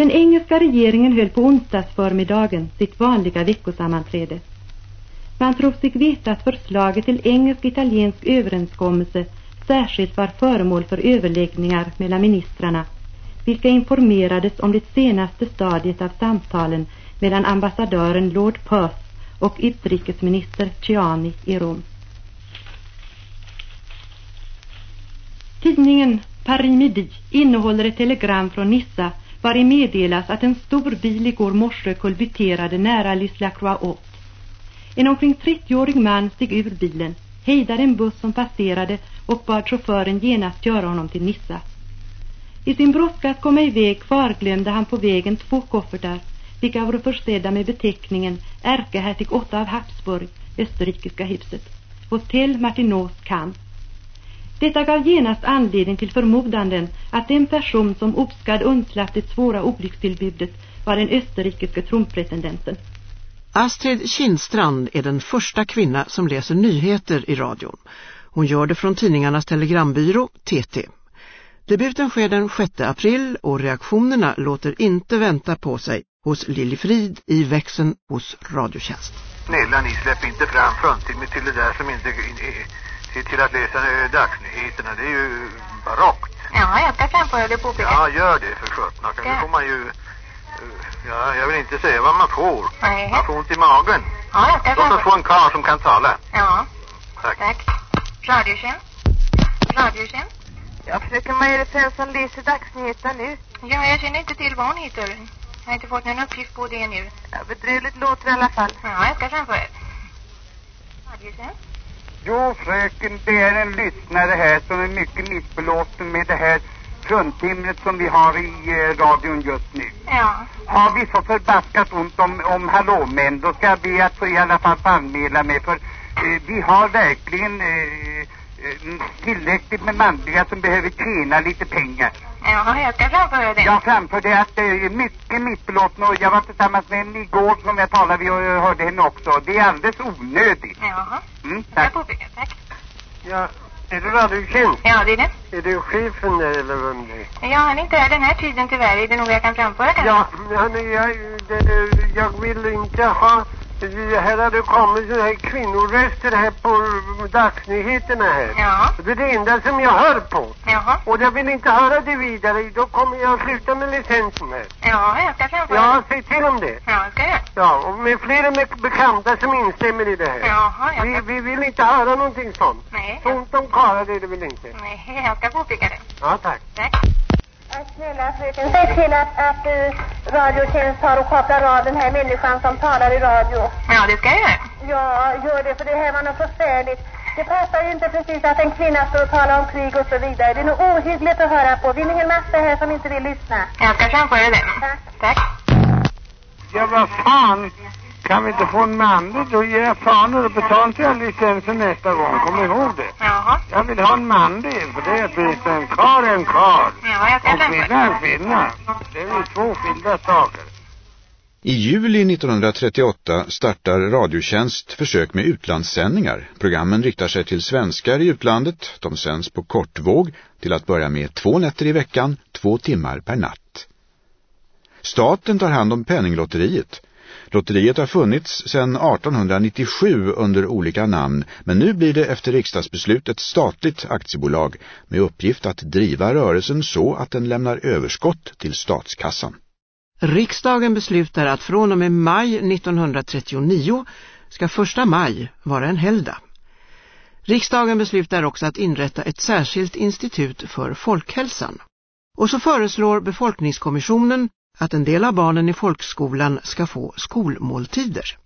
Den engelska regeringen höll på onsdagsförmiddagen sitt vanliga veckosammanträde. Man tror sig veta att förslaget till engelsk-italiensk överenskommelse särskilt var föremål för överläggningar mellan ministrarna, vilka informerades om det senaste stadiet av samtalen mellan ambassadören Lord Perth och utrikesminister Ciani i Rom. Tidningen Paris Midi innehåller ett telegram från Nissa vari meddelas att en stor bil igår morse kulbiterade nära Les Lacroix Haute. En omkring 30-årig man steg ur bilen, hejdade en buss som passerade och bad chauffören genast köra honom till Nissa. I sin brådska att komma iväg kvarglömde han på vägen två koffertar, vilka var försedda med beteckningen ärkehertig 8 av Habsburg, Österrikiska huset, Hotell Martinås Camp. Detta gav genast anledning till förmodanden att den person som oskadd undslapp det svåra olyckstillbudet var den österrikiske tronpretendenten. Astrid Kindstrand är den första kvinna som läser nyheter i radion. Hon gör det från tidningarnas telegrambyrå TT. Debuten sker den 6 april och reaktionerna låter inte vänta på sig hos Lilly Frid i växeln hos Radiotjänst. Snälla ni släpp inte fram framtiden till det där som inte Se till att läsa dagsnyheterna. Det är ju barockt. Ja, jag ska framföra det på Ja, gör det för sjutton. Då får man ju... Ja, jag vill inte säga vad man får. Nej. Man får ont i magen. Ja, jag ska Låt oss få en karl som kan tala. Ja. Tack. Tack. Radiotjänst. Radiotjänst. Ja, fröken Maja Svensson läser dagsnyheterna nu. Ja, jag känner inte till vad hon heter. Jag har inte fått någon uppgift på det nu. Ja, bedrövligt låter i alla fall. Ja, jag ska framföra det. Radiotjänst. Jo, fröken, det är en lyssnare här som är mycket missbelåten med det här fruntimret som vi har i eh, radion just nu. Ja. Har vi så förbaskat ont om, om hallåmän, då ska jag be att få i alla fall anmäla mig för eh, vi har verkligen eh, eh tillräckligt med manliga som behöver tjäna lite pengar. Ja, jag ska framföra det. Jag framförde att det är mycket missbelåten och jag var tillsammans med en igår som jag talade med och jag hörde henne också. Det är alldeles onödigt. Jaha. Mm, tack. Jag påpekar, tack. Ja, är det radiotjänst? Ja, det är det. Är det chefen där eller vem det är? Ja, han är inte här den här tiden tyvärr. Är det nog jag kan framföra kanske? Ja, han är, jag, det, jag vill inte ha här har det kommit sådana här kvinnoröster här på dagsnyheterna här. Ja. Det är det enda som jag hör på. Jaha. Och jag vill inte höra det vidare. Då kommer jag att sluta med licensen här. Ja, jag ska framföra Ja, säg till om det. Ja, ska jag Ja, och med flera med bekanta som instämmer i det här. Jaha, jag ska... vi, vi vill inte höra någonting sånt. Nej. Sånt om karlar det vill inte. Nej, jag ska påpeka det. Ja, tack. Tack. Snälla fröken, säg till att, att uh, Radiotjänst har och kopplar av den här människan som talar i radio. Ja, det ska jag göra. Ja, gör det för det här var något förfärligt. Det passar ju inte precis att en kvinna står och talar om krig och så vidare. Det är nog ohyggligt att höra på. Vi är en hel massa här som inte vill lyssna. Jag ska framföra det. Tack. Tack. Ja, vad fan. Kan vi inte få en manlig då ger jag fan och betalar inte jag licensen nästa gång. Kom ihåg det. Jaha. Jag vill ha en manlig för det finns en kar en kar. Ja, jag ska Och kvinna en kvinna. Det är ju två skilda saker. I juli 1938 startar Radiotjänst försök med utlandssändningar. Programmen riktar sig till svenskar i utlandet. De sänds på kortvåg till att börja med två nätter i veckan, två timmar per natt. Staten tar hand om penninglotteriet. Lotteriet har funnits sedan 1897 under olika namn men nu blir det efter riksdagsbeslut ett statligt aktiebolag med uppgift att driva rörelsen så att den lämnar överskott till statskassan. Riksdagen beslutar att från och med maj 1939 ska första maj vara en helgdag. Riksdagen beslutar också att inrätta ett särskilt institut för folkhälsan. Och så föreslår befolkningskommissionen att en del av barnen i folkskolan ska få skolmåltider.